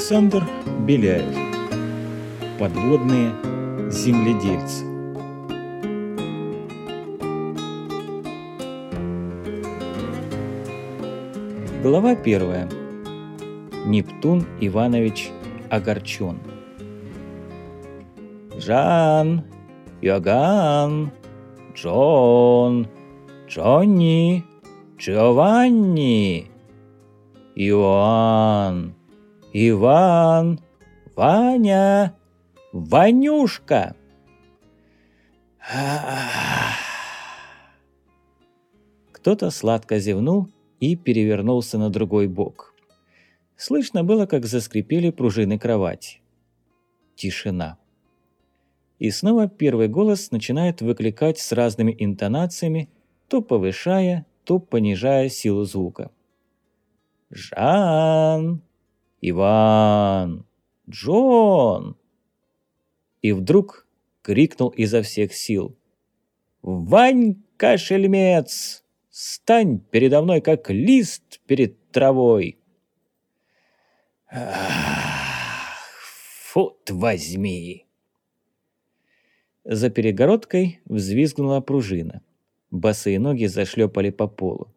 Александр Беляев Подводные земледельцы Глава первая. Нептун Иванович огорчен. Жан, Йоган, Джон, Джонни, Джованни, Иоанн, Иван, Ваня, Ванюшка. Кто-то сладко зевнул и перевернулся на другой бок. Слышно было, как заскрипели пружины кровати. Тишина. И снова первый голос начинает выкликать с разными интонациями, то повышая, то понижая силу звука. «Жан! Иван! Джон!» И вдруг крикнул изо всех сил. «Ванька, шельмец! Стань передо мной, как лист перед травой!» Ах, фут возьми! За перегородкой взвизгнула пружина. Босые ноги зашлепали по полу.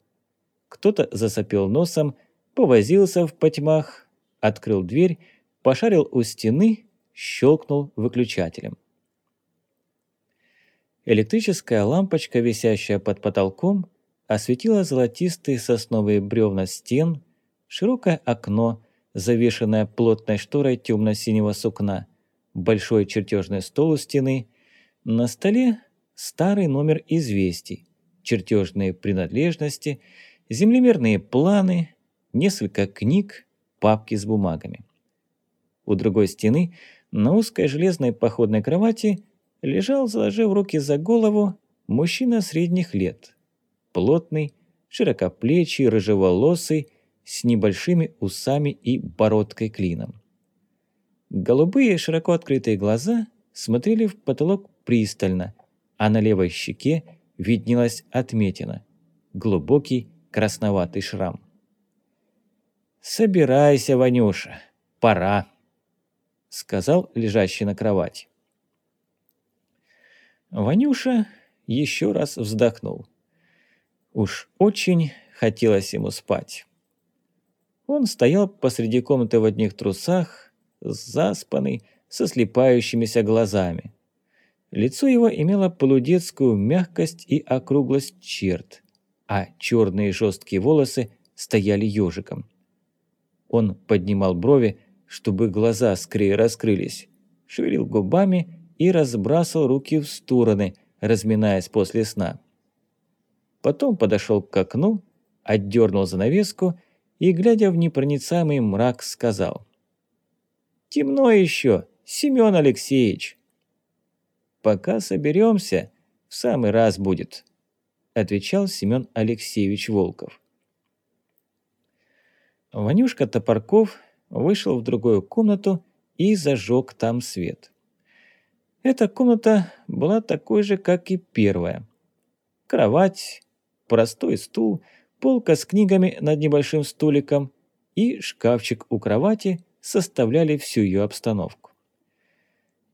Кто-то засопел носом, повозился в потьмах, открыл дверь, пошарил у стены, щелкнул выключателем. Электрическая лампочка, висящая под потолком, осветила золотистые сосновые бревна стен, широкое окно, завешенное плотной шторой темно-синего сукна, большой чертежный стол у стены, на столе старый номер известий, чертежные принадлежности, землемерные планы, несколько книг, папки с бумагами. У другой стены на узкой железной походной кровати лежал, заложив руки за голову, мужчина средних лет. Плотный, широкоплечий, рыжеволосый, с небольшими усами и бородкой клином. Голубые широко открытые глаза смотрели в потолок пристально, а на левой щеке виднелась отметина – глубокий красноватый шрам. «Собирайся, Ванюша, пора», – сказал лежащий на кровати. Ванюша еще раз вздохнул. Уж очень хотелось ему спать. Он стоял посреди комнаты в одних трусах, заспанный, со слепающимися глазами. Лицо его имело полудетскую мягкость и округлость черт, а черные жесткие волосы стояли ежиком. Он поднимал брови, чтобы глаза скорее раскрылись, шевелил губами и разбрасывал руки в стороны, разминаясь после сна. Потом подошел к окну, отдернул занавеску и, глядя в непроницаемый мрак, сказал. «Темно еще, Семен Алексеевич!» «Пока соберемся, в самый раз будет», – отвечал Семен Алексеевич Волков. Ванюшка Топорков вышел в другую комнату и зажег там свет. Эта комната была такой же, как и первая. Кровать, простой стул, полка с книгами над небольшим столиком и шкафчик у кровати составляли всю ее обстановку.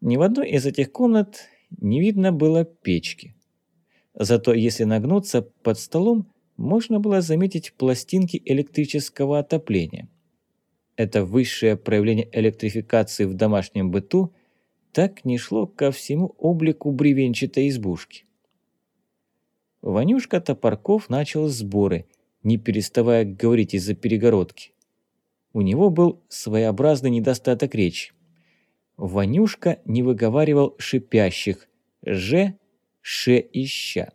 Ни в одной из этих комнат не видно было печки. Зато если нагнуться под столом, можно было заметить пластинки электрического отопления. Это высшее проявление электрификации в домашнем быту так не шло ко всему облику бревенчатой избушки. Ванюшка Топорков начал сборы, не переставая говорить из-за перегородки. У него был своеобразный недостаток речи. Ванюшка не выговаривал шипящих «ж», «ш» и «ща».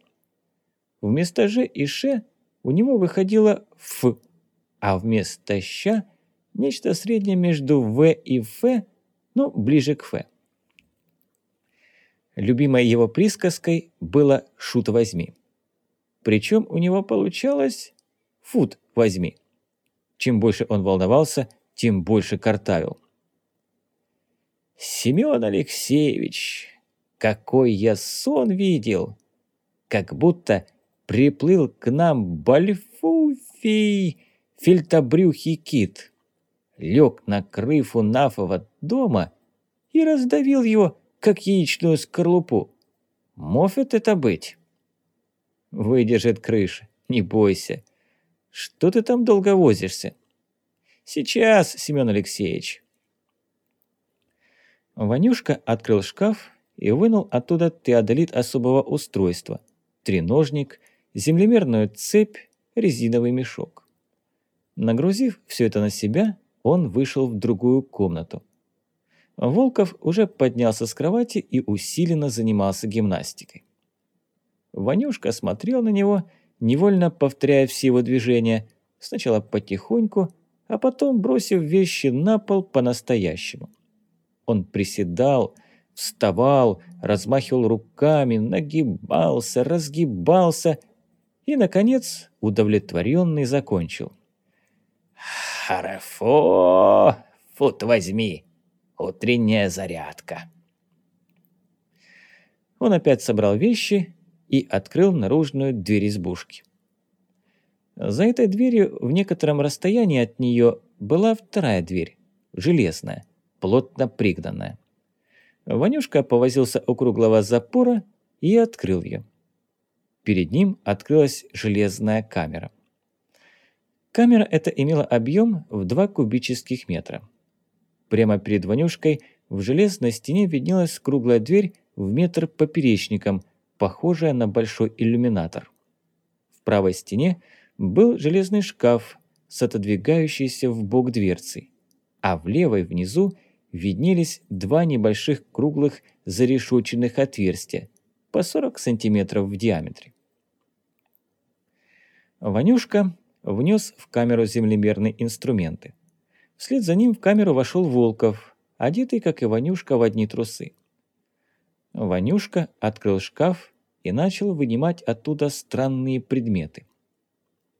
Вместо «ж» и «ш» у него выходило «ф», а вместо «ща» нечто среднее между «в» и «ф», но ближе к «ф». Любимой его присказкой было «шут возьми». Причем у него получалось «фут возьми». Чем больше он волновался, тем больше картавил. Семен Алексеевич, какой я сон видел! Как будто приплыл к нам Бальфуфий, фельтобрюхий кит. лег на крыфу Нафова дома и раздавил его, как яичную скорлупу. Может это быть? Выдержит крыша, не бойся. Что ты там долго возишься? Сейчас, Семен Алексеевич. Ванюшка открыл шкаф и вынул оттуда теодолит особого устройства, треножник, землемерную цепь, резиновый мешок. Нагрузив все это на себя, он вышел в другую комнату. Волков уже поднялся с кровати и усиленно занимался гимнастикой. Ванюшка смотрел на него, невольно повторяя все его движения, сначала потихоньку, а потом бросив вещи на пол по-настоящему. Он приседал, вставал, размахивал руками, нагибался, разгибался и, наконец, удовлетворенный закончил. «Хорошо, фут возьми, утренняя зарядка». Он опять собрал вещи и открыл наружную дверь избушки. За этой дверью в некотором расстоянии от нее была вторая дверь, железная, плотно пригнанная. Ванюшка повозился у круглого запора и открыл ее. Перед ним открылась железная камера. Камера эта имела объем в 2 кубических метра. Прямо перед Ванюшкой в железной стене виднелась круглая дверь в метр поперечником, похожая на большой иллюминатор. В правой стене был железный шкаф с отодвигающейся в бок дверцей, а в левой внизу виднелись два небольших круглых зарешоченных отверстия по 40 сантиметров в диаметре. Ванюшка внес в камеру землемерные инструменты. Вслед за ним в камеру вошел Волков, одетый, как и Ванюшка, в одни трусы. Ванюшка открыл шкаф и начал вынимать оттуда странные предметы.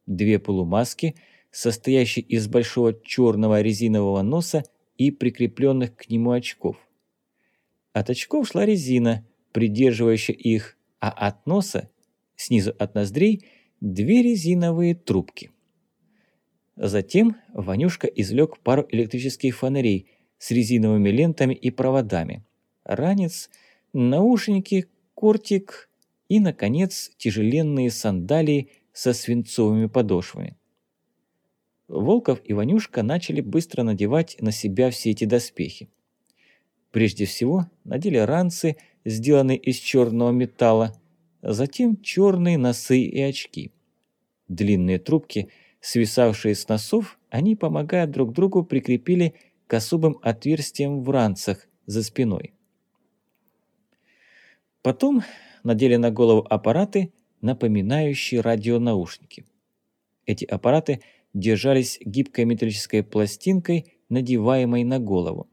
Две полумаски, состоящие из большого черного резинового носа и прикрепленных к нему очков. От очков шла резина, придерживающая их, а от носа, снизу от ноздрей, две резиновые трубки. Затем Ванюшка извлек пару электрических фонарей с резиновыми лентами и проводами, ранец, наушники, кортик и, наконец, тяжеленные сандалии со свинцовыми подошвами. Волков и Ванюшка начали быстро надевать на себя все эти доспехи. Прежде всего надели ранцы, сделанные из черного металла, затем черные носы и очки. Длинные трубки, свисавшие с носов, они, помогая друг другу, прикрепили к особым отверстиям в ранцах за спиной. Потом надели на голову аппараты, напоминающие радионаушники. Эти аппараты держались гибкой металлической пластинкой, надеваемой на голову.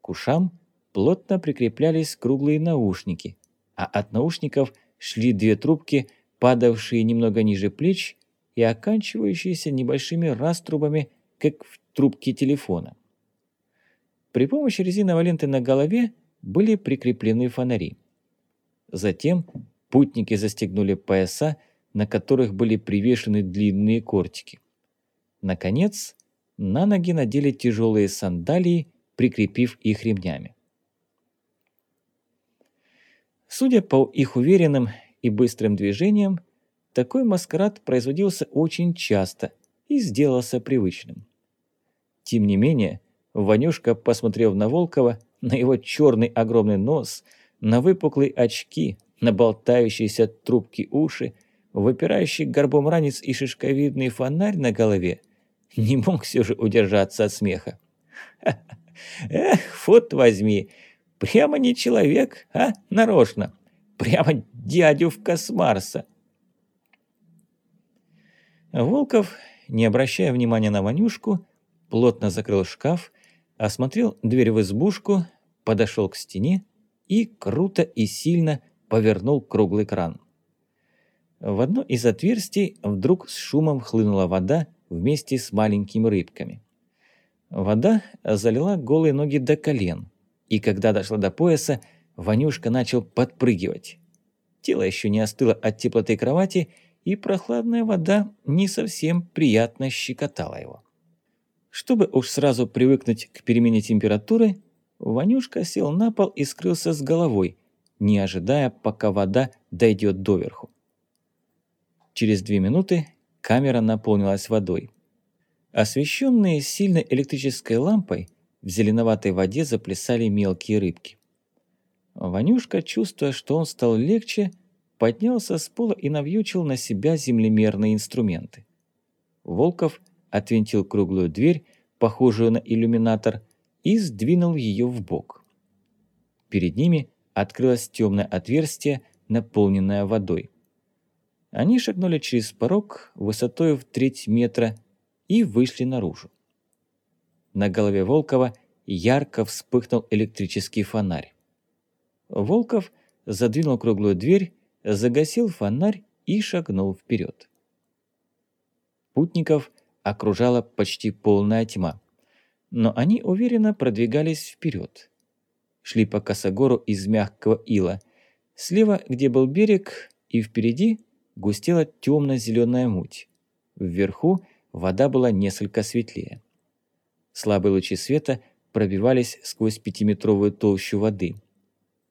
К ушам плотно прикреплялись круглые наушники, а от наушников шли две трубки, падавшие немного ниже плеч и оканчивающиеся небольшими раструбами, как в трубке телефона. При помощи резиновой ленты на голове были прикреплены фонари. Затем путники застегнули пояса, на которых были привешены длинные кортики. Наконец, на ноги надели тяжелые сандалии, прикрепив их ремнями. Судя по их уверенным и быстрым движениям, такой маскарад производился очень часто и сделался привычным. Тем не менее, Ванюшка, посмотрев на Волкова, на его черный огромный нос, на выпуклые очки, на болтающиеся трубки уши, выпирающий горбом ранец и шишковидный фонарь на голове, не мог все же удержаться от смеха. «Эх, фот возьми, Прямо не человек, а? Нарочно. Прямо дядювка с Марса. Волков, не обращая внимания на Ванюшку, плотно закрыл шкаф, осмотрел дверь в избушку, подошел к стене и круто и сильно повернул круглый кран. В одно из отверстий вдруг с шумом хлынула вода вместе с маленькими рыбками. Вода залила голые ноги до колен, и когда дошла до пояса, Ванюшка начал подпрыгивать. Тело еще не остыло от теплоты кровати, и прохладная вода не совсем приятно щекотала его. Чтобы уж сразу привыкнуть к перемене температуры, Ванюшка сел на пол и скрылся с головой, не ожидая, пока вода дойдет доверху. Через две минуты камера наполнилась водой. Освещенные сильной электрической лампой, в зеленоватой воде заплясали мелкие рыбки. Ванюшка, чувствуя, что он стал легче, поднялся с пола и навьючил на себя землемерные инструменты. Волков отвинтил круглую дверь, похожую на иллюминатор, и сдвинул ее в бок. Перед ними открылось темное отверстие, наполненное водой. Они шагнули через порог высотой в треть метра и вышли наружу. На голове Волкова ярко вспыхнул электрический фонарь. Волков задвинул круглую дверь, загасил фонарь и шагнул вперед. Путников окружала почти полная тьма, но они уверенно продвигались вперед. Шли по косогору из мягкого ила. Слева, где был берег, и впереди густела темно-зеленая муть. Вверху вода была несколько светлее. Слабые лучи света пробивались сквозь пятиметровую толщу воды,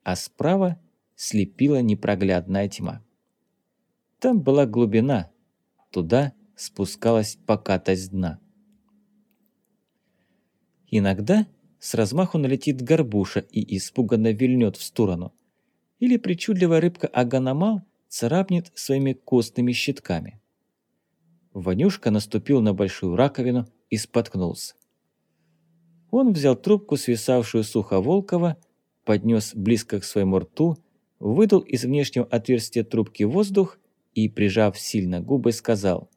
а справа слепила непроглядная тьма. Там была глубина, туда спускалась покатость дна. Иногда с размаху налетит горбуша и испуганно вильнет в сторону. Или причудливая рыбка Аганамал царапнет своими костными щитками. Ванюшка наступил на большую раковину и споткнулся. Он взял трубку, свисавшую сухо Волкова, поднес близко к своему рту, выдал из внешнего отверстия трубки воздух и, прижав сильно губы, сказал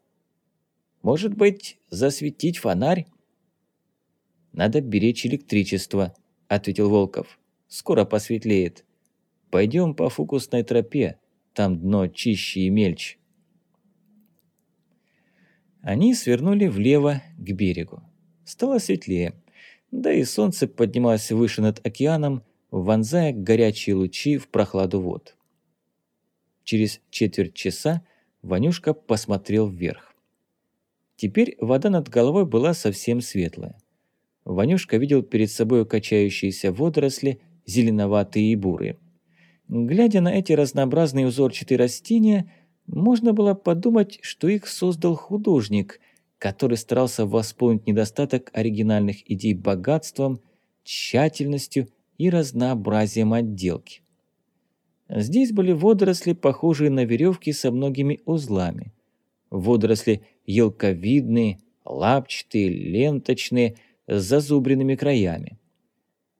«Может быть, засветить фонарь?» «Надо беречь электричество», — ответил Волков. «Скоро посветлеет. Пойдем по фокусной тропе, там дно чище и мельче». Они свернули влево к берегу. Стало светлее, да и солнце поднималось выше над океаном, вонзая горячие лучи в прохладу вод. Через четверть часа Ванюшка посмотрел вверх. Теперь вода над головой была совсем светлая. Ванюшка видел перед собой качающиеся водоросли, зеленоватые и бурые. Глядя на эти разнообразные узорчатые растения, можно было подумать, что их создал художник, который старался восполнить недостаток оригинальных идей богатством, тщательностью и разнообразием отделки. Здесь были водоросли, похожие на веревки со многими узлами. Водоросли елковидные, лапчатые, ленточные – с зазубренными краями.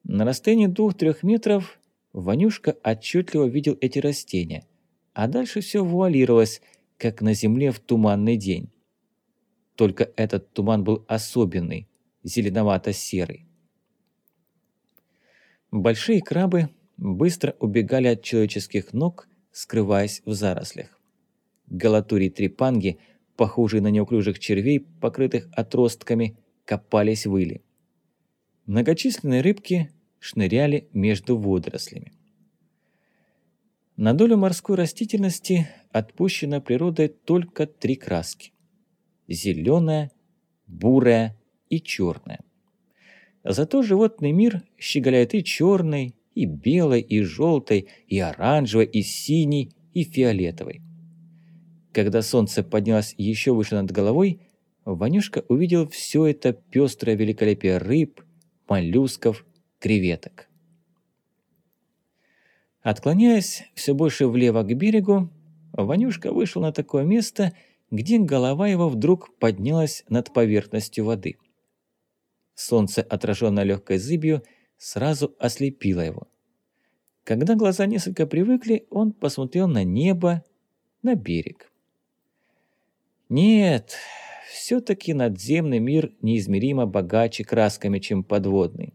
На расстоянии двух-трех метров Ванюшка отчетливо видел эти растения, а дальше все вуалировалось, как на земле в туманный день. Только этот туман был особенный, зеленовато-серый. Большие крабы быстро убегали от человеческих ног, скрываясь в зарослях. Галатурии трепанги, похожие на неуклюжих червей, покрытых отростками, копались выли. Многочисленные рыбки шныряли между водорослями. На долю морской растительности отпущено природой только три краски – зеленая, бурая и черная. Зато животный мир щеголяет и черной, и белой, и желтой, и оранжевой, и синей, и фиолетовой. Когда солнце поднялось еще выше над головой – Ванюшка увидел все это пестрое великолепие рыб, моллюсков, креветок. Отклоняясь все больше влево к берегу, Ванюшка вышел на такое место, где голова его вдруг поднялась над поверхностью воды. Солнце, отраженное легкой зыбью, сразу ослепило его. Когда глаза несколько привыкли, он посмотрел на небо, на берег. Нет, все-таки надземный мир неизмеримо богаче красками, чем подводный.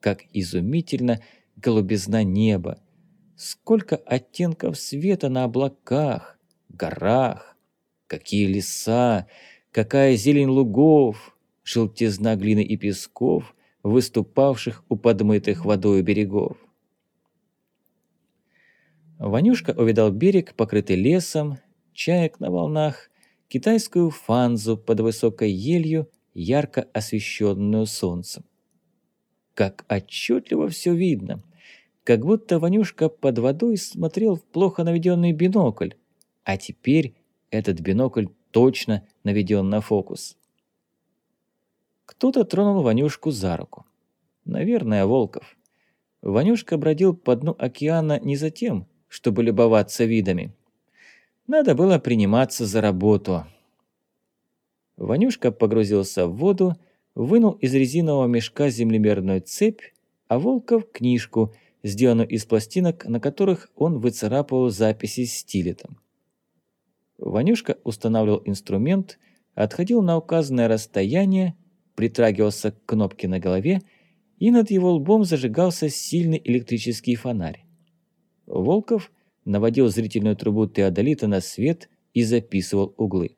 Как изумительно голубизна неба! Сколько оттенков света на облаках, горах! Какие леса! Какая зелень лугов! Желтизна глины и песков, выступавших у подмытых водой берегов. Ванюшка увидал берег, покрытый лесом, чаек на волнах, китайскую фанзу под высокой елью, ярко освещенную солнцем. Как отчетливо все видно, как будто Ванюшка под водой смотрел в плохо наведенный бинокль, а теперь этот бинокль точно наведен на фокус. Кто-то тронул Ванюшку за руку. Наверное, Волков. Ванюшка бродил по дну океана не за тем, чтобы любоваться видами. Надо было приниматься за работу. Ванюшка погрузился в воду, вынул из резинового мешка землемерную цепь, а Волков – книжку, сделанную из пластинок, на которых он выцарапывал записи стилетом. Ванюшка устанавливал инструмент, отходил на указанное расстояние, притрагивался к кнопке на голове, и над его лбом зажигался сильный электрический фонарь. Волков наводил зрительную трубу теодолита на свет и записывал углы.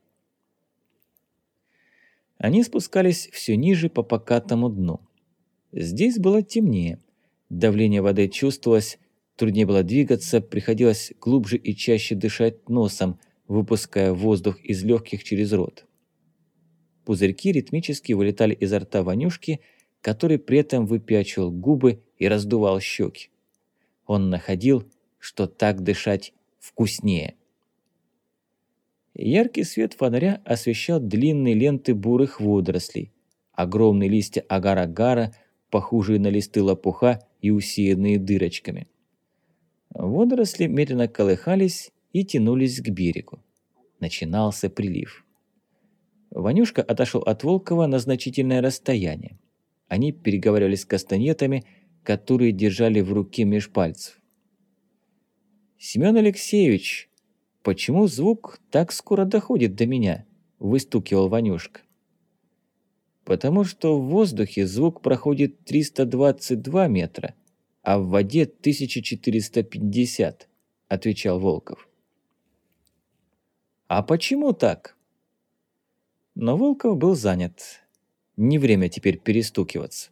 Они спускались все ниже по покатому дну. Здесь было темнее. Давление воды чувствовалось, труднее было двигаться, приходилось глубже и чаще дышать носом, выпуская воздух из легких через рот. Пузырьки ритмически вылетали изо рта Ванюшки, который при этом выпячивал губы и раздувал щеки. Он находил, что так дышать вкуснее. Яркий свет фонаря освещал длинные ленты бурых водорослей, огромные листья агар-агара, похожие на листы лопуха и усеянные дырочками. Водоросли медленно колыхались и тянулись к берегу. Начинался прилив. Ванюшка отошел от Волкова на значительное расстояние. Они переговаривались с кастанетами, которые держали в руке меж пальцев. «Семен Алексеевич!» «Почему звук так скоро доходит до меня?» – выстукивал Ванюшка. «Потому что в воздухе звук проходит 322 метра, а в воде 1450», – отвечал Волков. «А почему так?» Но Волков был занят. Не время теперь перестукиваться.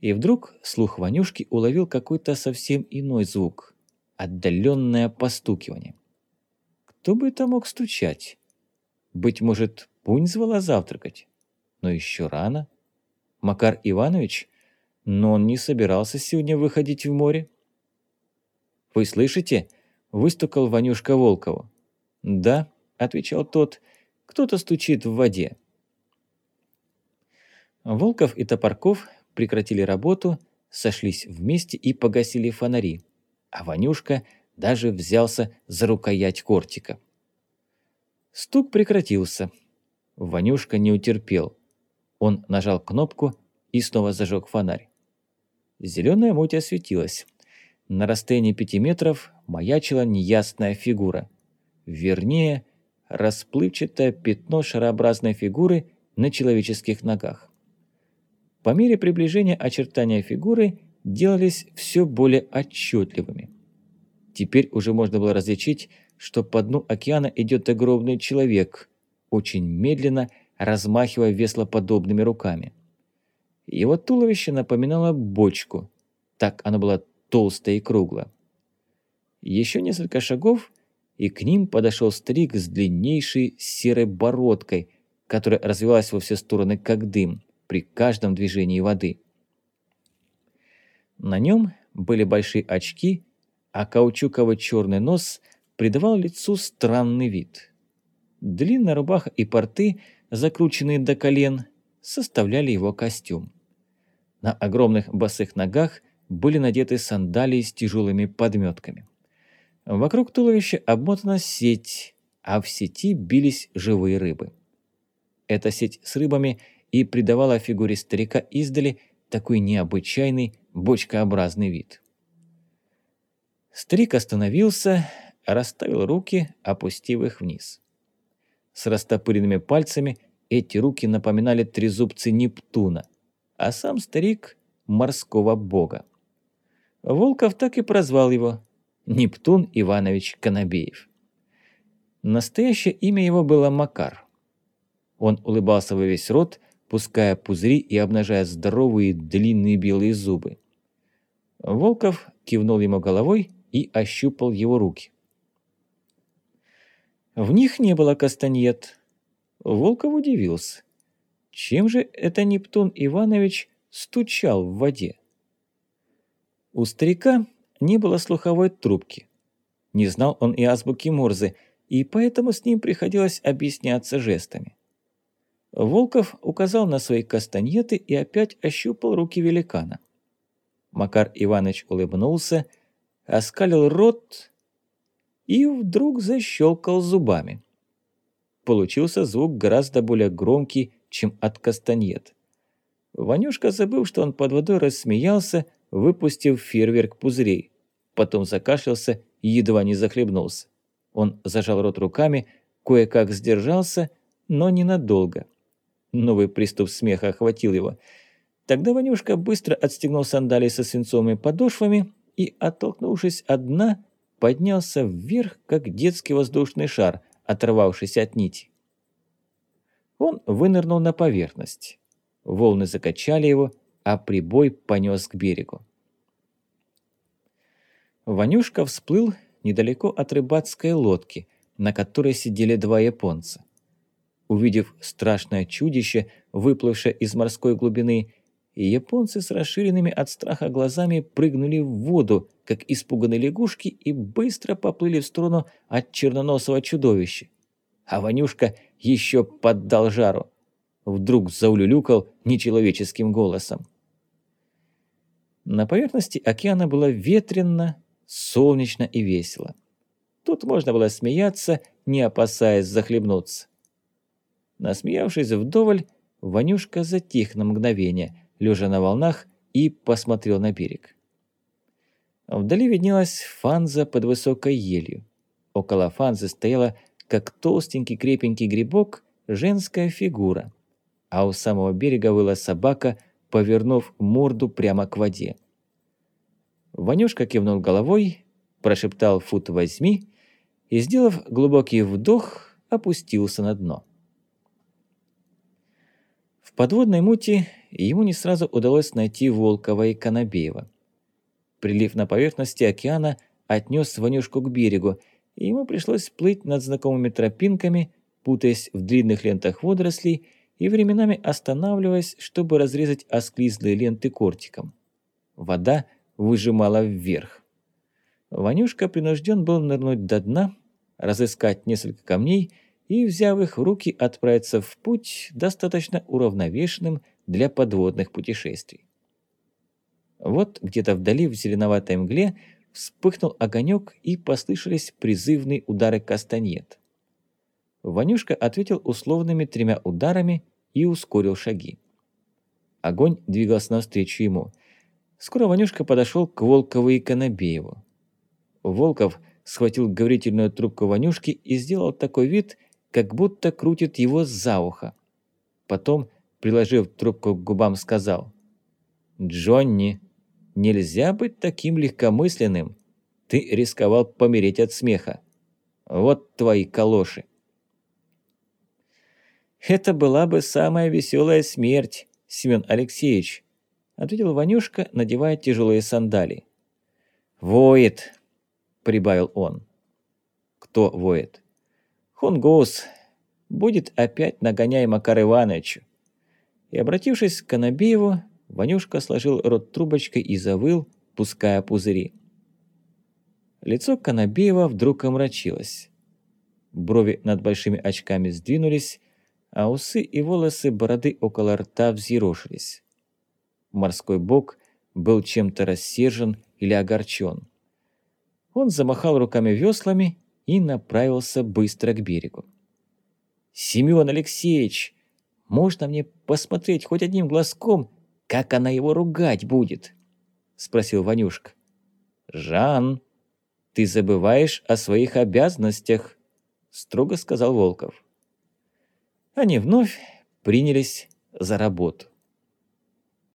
И вдруг слух Ванюшки уловил какой-то совсем иной звук отдаленное постукивание. Кто бы это мог стучать? Быть может, Пунь звала завтракать? Но еще рано. Макар Иванович? Но он не собирался сегодня выходить в море. «Вы слышите?» – выстукал Ванюшка Волкову. «Да», – отвечал тот, – «кто-то стучит в воде». Волков и Топорков прекратили работу, сошлись вместе и погасили фонари а Ванюшка даже взялся за рукоять кортика. Стук прекратился. Ванюшка не утерпел. Он нажал кнопку и снова зажег фонарь. Зеленая муть осветилась. На расстоянии пяти метров маячила неясная фигура. Вернее, расплывчатое пятно шарообразной фигуры на человеческих ногах. По мере приближения очертания фигуры делались все более отчетливыми. Теперь уже можно было различить, что по дну океана идет огромный человек, очень медленно размахивая веслоподобными руками. Его туловище напоминало бочку, так оно было толстое и круглое. Еще несколько шагов, и к ним подошел старик с длиннейшей серой бородкой, которая развивалась во все стороны как дым при каждом движении воды. На нем были большие очки, а каучуковый черный нос придавал лицу странный вид. Длинная рубаха и порты, закрученные до колен, составляли его костюм. На огромных босых ногах были надеты сандалии с тяжелыми подметками. Вокруг туловища обмотана сеть, а в сети бились живые рыбы. Эта сеть с рыбами и придавала фигуре старика издали такой необычайный бочкообразный вид. Старик остановился, расставил руки, опустив их вниз. С растопыренными пальцами эти руки напоминали трезубцы Нептуна, а сам старик – морского бога. Волков так и прозвал его – Нептун Иванович Конобеев. Настоящее имя его было Макар. Он улыбался во весь рот, пуская пузыри и обнажая здоровые длинные белые зубы. Волков кивнул ему головой и ощупал его руки. В них не было кастаньет. Волков удивился. Чем же это Нептун Иванович стучал в воде? У старика не было слуховой трубки. Не знал он и азбуки Морзе, и поэтому с ним приходилось объясняться жестами. Волков указал на свои кастаньеты и опять ощупал руки великана. Макар Иванович улыбнулся, оскалил рот и вдруг защелкал зубами. Получился звук гораздо более громкий, чем от кастаньет. Ванюшка забыл, что он под водой рассмеялся, выпустив фейерверк пузырей. Потом закашлялся и едва не захлебнулся. Он зажал рот руками, кое-как сдержался, но ненадолго. Новый приступ смеха охватил его. Тогда Ванюшка быстро отстегнул сандалии со свинцовыми подошвами и, оттолкнувшись от дна, поднялся вверх, как детский воздушный шар, оторвавшийся от нити. Он вынырнул на поверхность. Волны закачали его, а прибой понес к берегу. Ванюшка всплыл недалеко от рыбацкой лодки, на которой сидели два японца. Увидев страшное чудище, выплывшее из морской глубины, японцы с расширенными от страха глазами прыгнули в воду, как испуганные лягушки, и быстро поплыли в сторону от черноносого чудовища. А Ванюшка еще поддал жару. Вдруг заулюлюкал нечеловеческим голосом. На поверхности океана было ветрено, солнечно и весело. Тут можно было смеяться, не опасаясь захлебнуться. Насмеявшись вдоволь, Ванюшка затих на мгновение, лежа на волнах, и посмотрел на берег. Вдали виднелась фанза под высокой елью. Около фанзы стояла, как толстенький крепенький грибок, женская фигура, а у самого берега выла собака, повернув морду прямо к воде. Ванюшка кивнул головой, прошептал «фут возьми» и, сделав глубокий вдох, опустился на дно. В подводной мути ему не сразу удалось найти Волкова и Конобеева. Прилив на поверхности океана отнес Ванюшку к берегу, и ему пришлось плыть над знакомыми тропинками, путаясь в длинных лентах водорослей и временами останавливаясь, чтобы разрезать осклизлые ленты кортиком. Вода – выжимала вверх. Ванюшка принужден был нырнуть до дна, разыскать несколько камней и, взяв их в руки, отправиться в путь, достаточно уравновешенным для подводных путешествий. Вот где-то вдали в зеленоватой мгле вспыхнул огонек и послышались призывные удары кастаньет. Ванюшка ответил условными тремя ударами и ускорил шаги. Огонь двигался навстречу ему. Скоро Ванюшка подошел к Волкову и Конобееву. Волков схватил говорительную трубку Ванюшки и сделал такой вид, как будто крутит его за ухо. Потом, приложив трубку к губам, сказал «Джонни, нельзя быть таким легкомысленным. Ты рисковал помереть от смеха. Вот твои калоши». «Это была бы самая веселая смерть, Семен Алексеевич», ответил Ванюшка, надевая тяжелые сандалии. «Воет!» – прибавил он. «Кто воет?» «Хунгус. Будет опять нагоняй Макар Ивановичу». И, обратившись к Конобееву, Ванюшка сложил рот трубочкой и завыл, пуская пузыри. Лицо Конобеева вдруг омрачилось. Брови над большими очками сдвинулись, а усы и волосы бороды около рта взъерошились. Морской бог был чем-то рассержен или огорчен. Он замахал руками веслами и направился быстро к берегу. «Семен Алексеевич, можно мне посмотреть хоть одним глазком, как она его ругать будет?» – спросил Ванюшка. «Жан, ты забываешь о своих обязанностях», – строго сказал Волков. Они вновь принялись за работу.